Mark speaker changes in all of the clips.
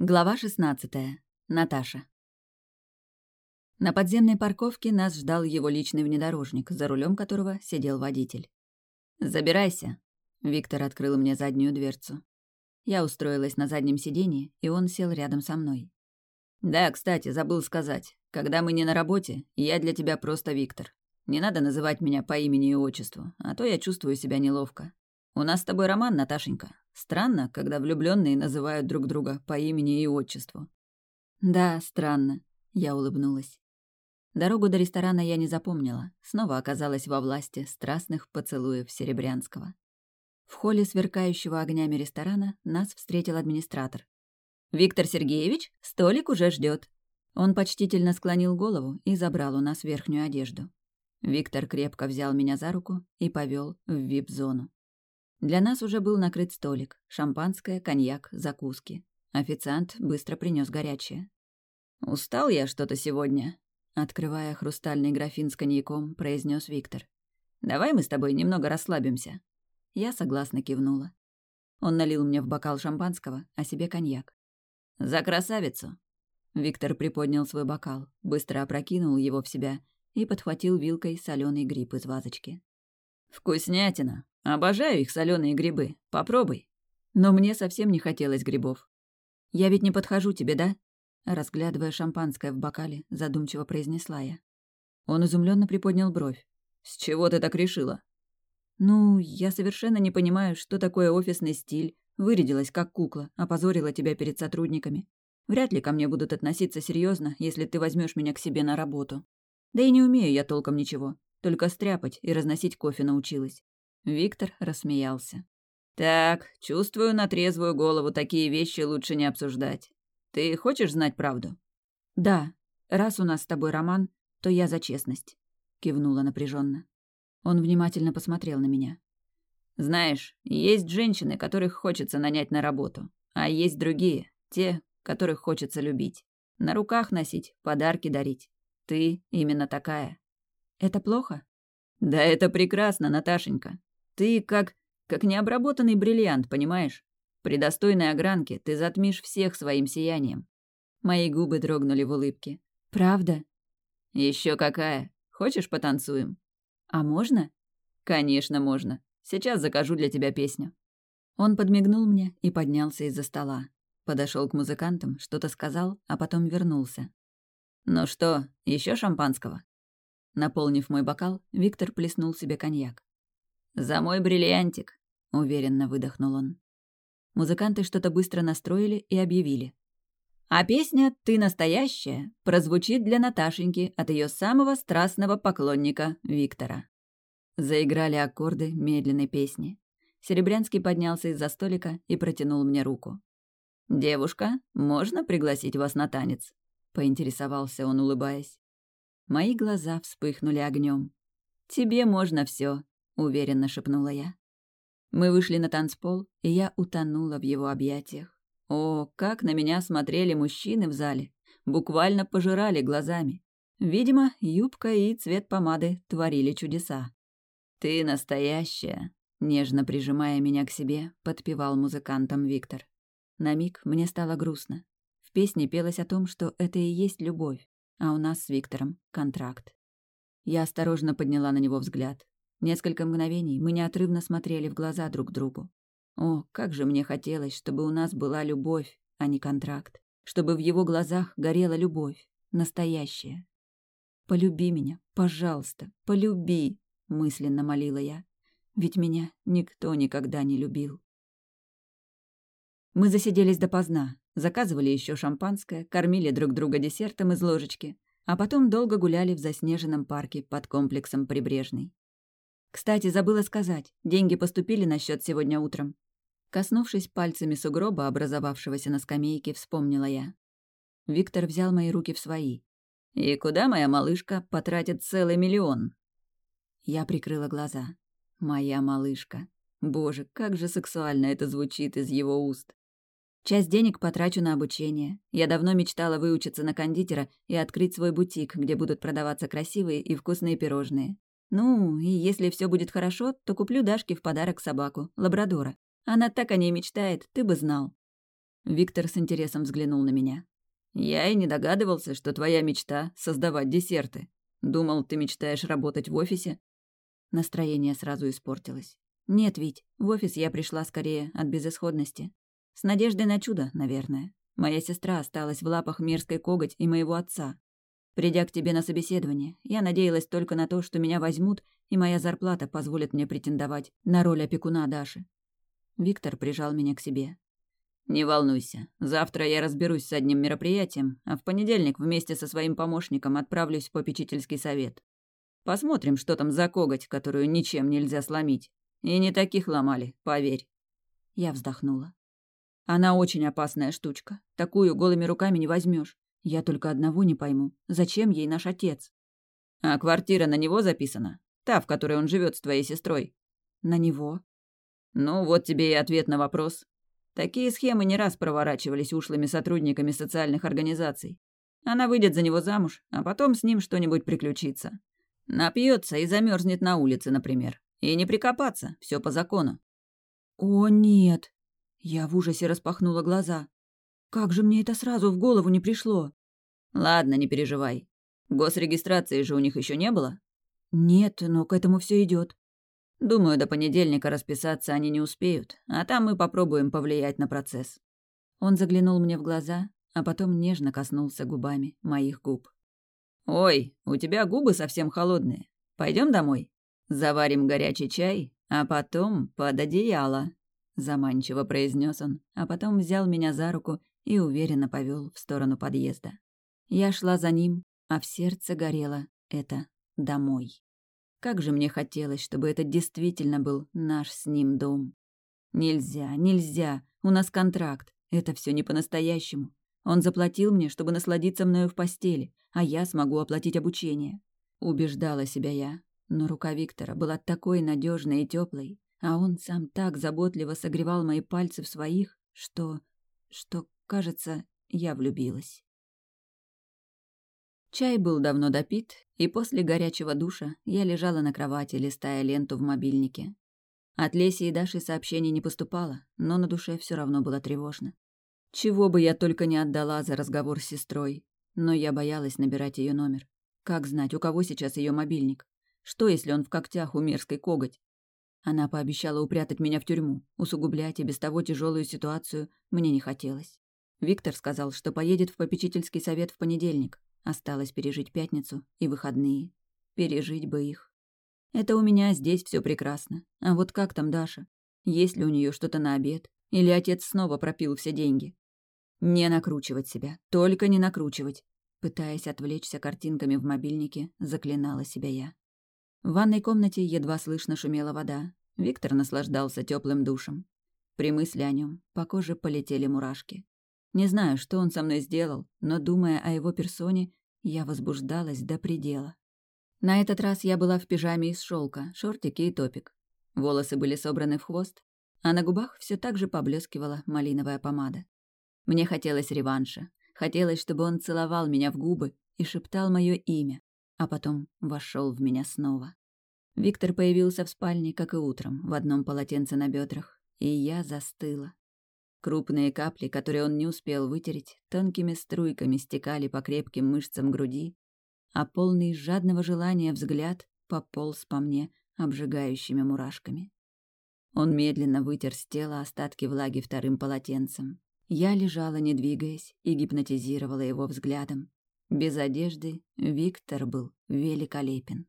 Speaker 1: Глава 16. Наташа. На подземной парковке нас ждал его личный внедорожник, за рулем которого сидел водитель. «Забирайся», — Виктор открыл мне заднюю дверцу. Я устроилась на заднем сиденье, и он сел рядом со мной. «Да, кстати, забыл сказать. Когда мы не на работе, я для тебя просто Виктор. Не надо называть меня по имени и отчеству, а то я чувствую себя неловко. У нас с тобой роман, Наташенька. Странно, когда влюбленные называют друг друга по имени и отчеству. Да, странно, я улыбнулась. Дорогу до ресторана я не запомнила, снова оказалась во власти страстных поцелуев Серебрянского. В холле сверкающего огнями ресторана нас встретил администратор. «Виктор Сергеевич, столик уже ждет. Он почтительно склонил голову и забрал у нас верхнюю одежду. Виктор крепко взял меня за руку и повел в вип-зону. Для нас уже был накрыт столик. Шампанское, коньяк, закуски. Официант быстро принес горячее. «Устал я что-то сегодня», — открывая хрустальный графин с коньяком, произнес Виктор. «Давай мы с тобой немного расслабимся». Я согласно кивнула. Он налил мне в бокал шампанского, а себе коньяк. «За красавицу!» Виктор приподнял свой бокал, быстро опрокинул его в себя и подхватил вилкой соленый гриб из вазочки. «Вкуснятина! Обожаю их соленые грибы. Попробуй. Но мне совсем не хотелось грибов. Я ведь не подхожу тебе, да? Разглядывая шампанское в бокале, задумчиво произнесла я. Он изумленно приподнял бровь. С чего ты так решила? Ну, я совершенно не понимаю, что такое офисный стиль. Вырядилась как кукла, опозорила тебя перед сотрудниками. Вряд ли ко мне будут относиться серьезно, если ты возьмешь меня к себе на работу. Да и не умею я толком ничего, только стряпать и разносить кофе научилась. Виктор рассмеялся. «Так, чувствую на трезвую голову такие вещи лучше не обсуждать. Ты хочешь знать правду?» «Да. Раз у нас с тобой роман, то я за честность», — кивнула напряженно. Он внимательно посмотрел на меня. «Знаешь, есть женщины, которых хочется нанять на работу, а есть другие, те, которых хочется любить. На руках носить, подарки дарить. Ты именно такая». «Это плохо?» «Да это прекрасно, Наташенька. Ты как... как необработанный бриллиант, понимаешь? При достойной огранке ты затмишь всех своим сиянием. Мои губы дрогнули в улыбке. Правда? Еще какая. Хочешь, потанцуем? А можно? Конечно, можно. Сейчас закажу для тебя песню. Он подмигнул мне и поднялся из-за стола. Подошел к музыкантам, что-то сказал, а потом вернулся. «Ну что, еще шампанского?» Наполнив мой бокал, Виктор плеснул себе коньяк. «За мой бриллиантик», — уверенно выдохнул он. Музыканты что-то быстро настроили и объявили. А песня «Ты настоящая» прозвучит для Наташеньки от ее самого страстного поклонника Виктора. Заиграли аккорды медленной песни. Серебрянский поднялся из-за столика и протянул мне руку. «Девушка, можно пригласить вас на танец?» — поинтересовался он, улыбаясь. Мои глаза вспыхнули огнем. «Тебе можно все, — уверенно шепнула я. Мы вышли на танцпол, и я утонула в его объятиях. О, как на меня смотрели мужчины в зале. Буквально пожирали глазами. Видимо, юбка и цвет помады творили чудеса. «Ты настоящая», — нежно прижимая меня к себе, подпевал музыкантом Виктор. На миг мне стало грустно. В песне пелось о том, что это и есть любовь, а у нас с Виктором контракт. Я осторожно подняла на него взгляд. Несколько мгновений мы неотрывно смотрели в глаза друг другу. О, как же мне хотелось, чтобы у нас была любовь, а не контракт. Чтобы в его глазах горела любовь, настоящая. «Полюби меня, пожалуйста, полюби!» — мысленно молила я. Ведь меня никто никогда не любил. Мы засиделись допоздна, заказывали еще шампанское, кормили друг друга десертом из ложечки, а потом долго гуляли в заснеженном парке под комплексом Прибрежный. Кстати, забыла сказать, деньги поступили на счет сегодня утром. Коснувшись пальцами сугроба, образовавшегося на скамейке, вспомнила я. Виктор взял мои руки в свои. «И куда моя малышка потратит целый миллион?» Я прикрыла глаза. «Моя малышка. Боже, как же сексуально это звучит из его уст. Часть денег потрачу на обучение. Я давно мечтала выучиться на кондитера и открыть свой бутик, где будут продаваться красивые и вкусные пирожные. Ну, и если все будет хорошо, то куплю Дашке в подарок собаку, лабрадора. Она так о ней мечтает, ты бы знал. Виктор с интересом взглянул на меня. «Я и не догадывался, что твоя мечта — создавать десерты. Думал, ты мечтаешь работать в офисе?» Настроение сразу испортилось. «Нет, ведь в офис я пришла скорее от безысходности. С надеждой на чудо, наверное. Моя сестра осталась в лапах мерзкой коготь и моего отца. Придя к тебе на собеседование, я надеялась только на то, что меня возьмут, и моя зарплата позволит мне претендовать на роль опекуна Даши. Виктор прижал меня к себе. «Не волнуйся. Завтра я разберусь с одним мероприятием, а в понедельник вместе со своим помощником отправлюсь в попечительский совет. Посмотрим, что там за коготь, которую ничем нельзя сломить. И не таких ломали, поверь». Я вздохнула. «Она очень опасная штучка. Такую голыми руками не возьмешь. Я только одного не пойму. Зачем ей наш отец? А квартира на него записана? Та, в которой он живет с твоей сестрой? На него. Ну, вот тебе и ответ на вопрос. Такие схемы не раз проворачивались ушлыми сотрудниками социальных организаций. Она выйдет за него замуж, а потом с ним что-нибудь приключится. Напьется и замерзнет на улице, например. И не прикопаться, все по закону. О, нет. Я в ужасе распахнула глаза. Как же мне это сразу в голову не пришло? Ладно, не переживай. Госрегистрации же у них еще не было? Нет, но к этому все идет. Думаю, до понедельника расписаться они не успеют, а там мы попробуем повлиять на процесс. Он заглянул мне в глаза, а потом нежно коснулся губами моих губ. «Ой, у тебя губы совсем холодные. Пойдем домой? Заварим горячий чай, а потом под одеяло», — заманчиво произнес он, а потом взял меня за руку и уверенно повел в сторону подъезда. Я шла за ним, а в сердце горело это «домой». Как же мне хотелось, чтобы это действительно был наш с ним дом. Нельзя, нельзя, у нас контракт, это все не по-настоящему. Он заплатил мне, чтобы насладиться мною в постели, а я смогу оплатить обучение. Убеждала себя я, но рука Виктора была такой надежной и теплой, а он сам так заботливо согревал мои пальцы в своих, что... что Кажется, я влюбилась. Чай был давно допит, и после горячего душа я лежала на кровати, листая ленту в мобильнике. От Леси и Даши сообщений не поступало, но на душе все равно было тревожно. Чего бы я только не отдала за разговор с сестрой, но я боялась набирать ее номер. Как знать, у кого сейчас ее мобильник? Что, если он в когтях у мерзкой коготь? Она пообещала упрятать меня в тюрьму. Усугублять и без того тяжелую ситуацию мне не хотелось. Виктор сказал, что поедет в попечительский совет в понедельник. Осталось пережить пятницу и выходные. Пережить бы их. Это у меня здесь все прекрасно. А вот как там Даша? Есть ли у нее что-то на обед? Или отец снова пропил все деньги? Не накручивать себя, только не накручивать. Пытаясь отвлечься картинками в мобильнике, заклинала себя я. В ванной комнате едва слышно шумела вода. Виктор наслаждался теплым душем. При мысли о нем по коже полетели мурашки. Не знаю, что он со мной сделал, но, думая о его персоне, я возбуждалась до предела. На этот раз я была в пижаме из шелка, шортики и топик. Волосы были собраны в хвост, а на губах все так же поблескивала малиновая помада. Мне хотелось реванша. Хотелось, чтобы он целовал меня в губы и шептал мое имя, а потом вошел в меня снова. Виктор появился в спальне, как и утром, в одном полотенце на бедрах, и я застыла. Крупные капли, которые он не успел вытереть, тонкими струйками стекали по крепким мышцам груди, а полный жадного желания взгляд пополз по мне обжигающими мурашками. Он медленно вытер с тела остатки влаги вторым полотенцем. Я лежала, не двигаясь, и гипнотизировала его взглядом. Без одежды Виктор был великолепен.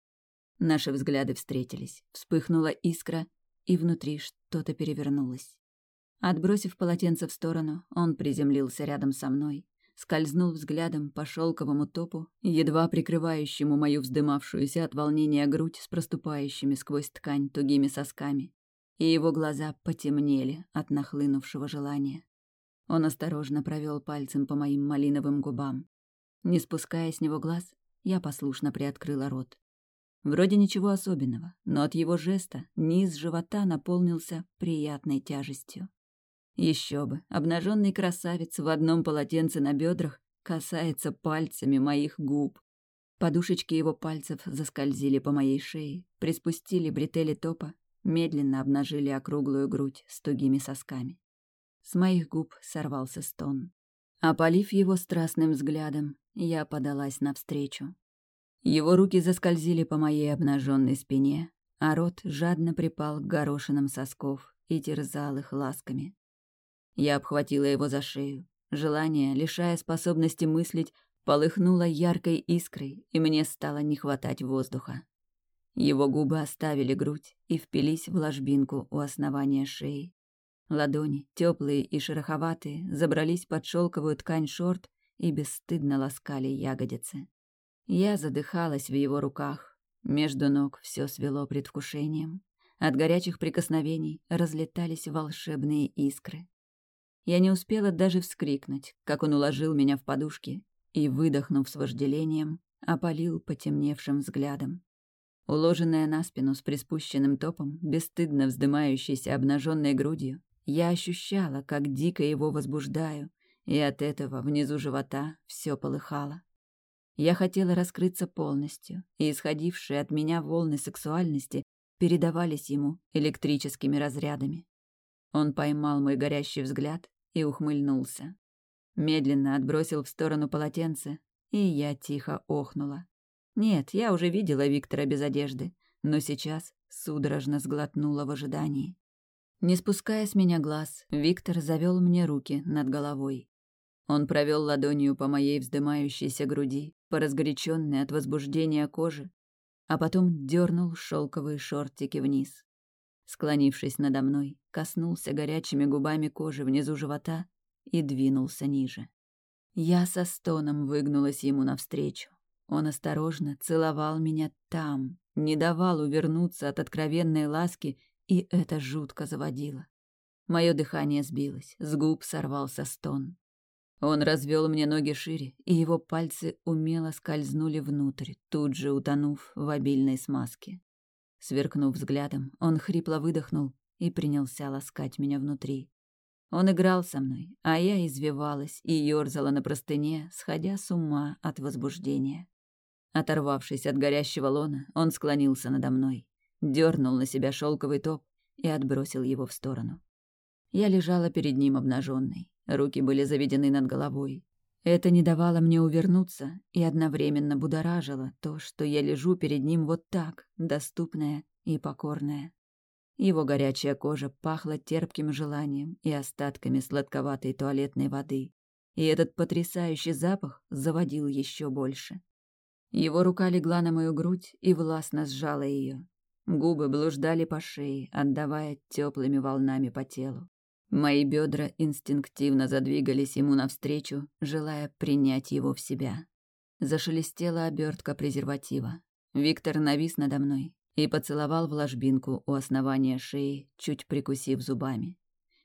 Speaker 1: Наши взгляды встретились, вспыхнула искра, и внутри что-то перевернулось. Отбросив полотенце в сторону, он приземлился рядом со мной, скользнул взглядом по шелковому топу, едва прикрывающему мою вздымавшуюся от волнения грудь с проступающими сквозь ткань тугими сосками, и его глаза потемнели от нахлынувшего желания. Он осторожно провел пальцем по моим малиновым губам. Не спуская с него глаз, я послушно приоткрыла рот. Вроде ничего особенного, но от его жеста низ живота наполнился приятной тяжестью. Еще бы, обнаженный красавец в одном полотенце на бедрах касается пальцами моих губ. Подушечки его пальцев заскользили по моей шее, приспустили бретели топа, медленно обнажили округлую грудь с тугими сосками. С моих губ сорвался стон. Опалив его страстным взглядом, я подалась навстречу. Его руки заскользили по моей обнаженной спине, а рот жадно припал к горошинам сосков и терзал их ласками. Я обхватила его за шею. Желание, лишая способности мыслить, полыхнуло яркой искрой, и мне стало не хватать воздуха. Его губы оставили грудь и впились в ложбинку у основания шеи. Ладони, теплые и шероховатые, забрались под шелковую ткань шорт и бесстыдно ласкали ягодицы. Я задыхалась в его руках. Между ног все свело предвкушением. От горячих прикосновений разлетались волшебные искры. Я не успела даже вскрикнуть, как он уложил меня в подушки и, выдохнув с вожделением, опалил потемневшим взглядом. Уложенная на спину с приспущенным топом, бесстыдно вздымающейся обнаженной грудью, я ощущала, как дико его возбуждаю, и от этого внизу живота все полыхало. Я хотела раскрыться полностью, и исходившие от меня волны сексуальности передавались ему электрическими разрядами. Он поймал мой горящий взгляд и ухмыльнулся. Медленно отбросил в сторону полотенце, и я тихо охнула. Нет, я уже видела Виктора без одежды, но сейчас судорожно сглотнула в ожидании. Не спуская с меня глаз, Виктор завел мне руки над головой. Он провел ладонью по моей вздымающейся груди, по разгоряченной от возбуждения кожи, а потом дернул шелковые шортики вниз. Склонившись надо мной, коснулся горячими губами кожи внизу живота и двинулся ниже. Я со стоном выгнулась ему навстречу. Он осторожно целовал меня там, не давал увернуться от откровенной ласки, и это жутко заводило. Мое дыхание сбилось, с губ сорвался стон. Он развел мне ноги шире, и его пальцы умело скользнули внутрь, тут же утонув в обильной смазке. Сверкнув взглядом, он хрипло выдохнул и принялся ласкать меня внутри. Он играл со мной, а я извивалась и ёрзала на простыне, сходя с ума от возбуждения. Оторвавшись от горящего лона, он склонился надо мной, дернул на себя шелковый топ и отбросил его в сторону. Я лежала перед ним обнаженной. Руки были заведены над головой. Это не давало мне увернуться и одновременно будоражило то, что я лежу перед ним вот так, доступная и покорная. Его горячая кожа пахла терпким желанием и остатками сладковатой туалетной воды. И этот потрясающий запах заводил еще больше. Его рука легла на мою грудь и властно сжала ее. Губы блуждали по шее, отдавая теплыми волнами по телу. Мои бедра инстинктивно задвигались ему навстречу, желая принять его в себя. Зашелестела обертка презерватива. Виктор навис надо мной и поцеловал в ложбинку у основания шеи, чуть прикусив зубами.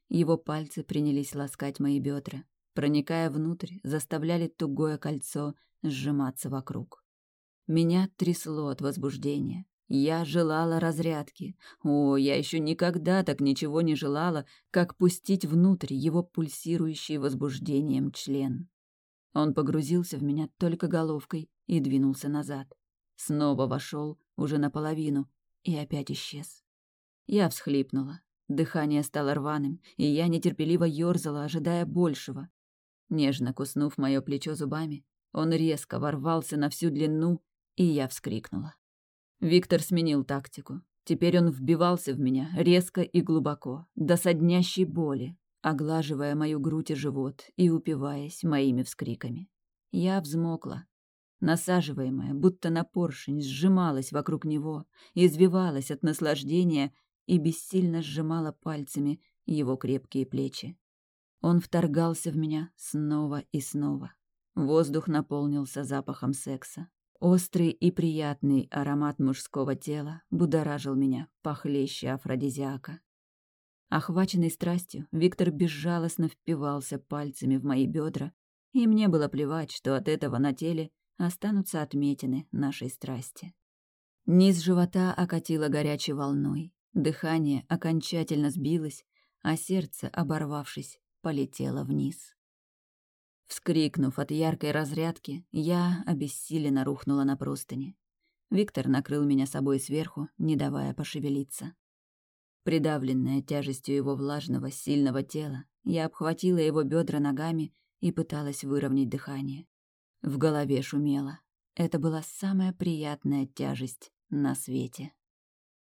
Speaker 1: Его пальцы принялись ласкать мои бедра, проникая внутрь, заставляли тугое кольцо сжиматься вокруг. Меня трясло от возбуждения. Я желала разрядки. О, я еще никогда так ничего не желала, как пустить внутрь его пульсирующий возбуждением член. Он погрузился в меня только головкой и двинулся назад. Снова вошел, уже наполовину, и опять исчез. Я всхлипнула. Дыхание стало рваным, и я нетерпеливо ёрзала, ожидая большего. Нежно куснув мое плечо зубами, он резко ворвался на всю длину, и я вскрикнула. Виктор сменил тактику. Теперь он вбивался в меня резко и глубоко, до соднящей боли, оглаживая мою грудь и живот и упиваясь моими вскриками. Я взмокла. Насаживаемая, будто на поршень, сжималась вокруг него, извивалась от наслаждения и бессильно сжимала пальцами его крепкие плечи. Он вторгался в меня снова и снова. Воздух наполнился запахом секса. Острый и приятный аромат мужского тела будоражил меня похлеще афродизиака. Охваченный страстью, Виктор безжалостно впивался пальцами в мои бедра, и мне было плевать, что от этого на теле останутся отметины нашей страсти. Низ живота окатило горячей волной, дыхание окончательно сбилось, а сердце, оборвавшись, полетело вниз. Вскрикнув от яркой разрядки, я обессиленно рухнула на простыни. Виктор накрыл меня собой сверху, не давая пошевелиться. Придавленная тяжестью его влажного, сильного тела, Я обхватила его бедра ногами и пыталась выровнять дыхание. В голове шумело. Это была самая приятная тяжесть на свете.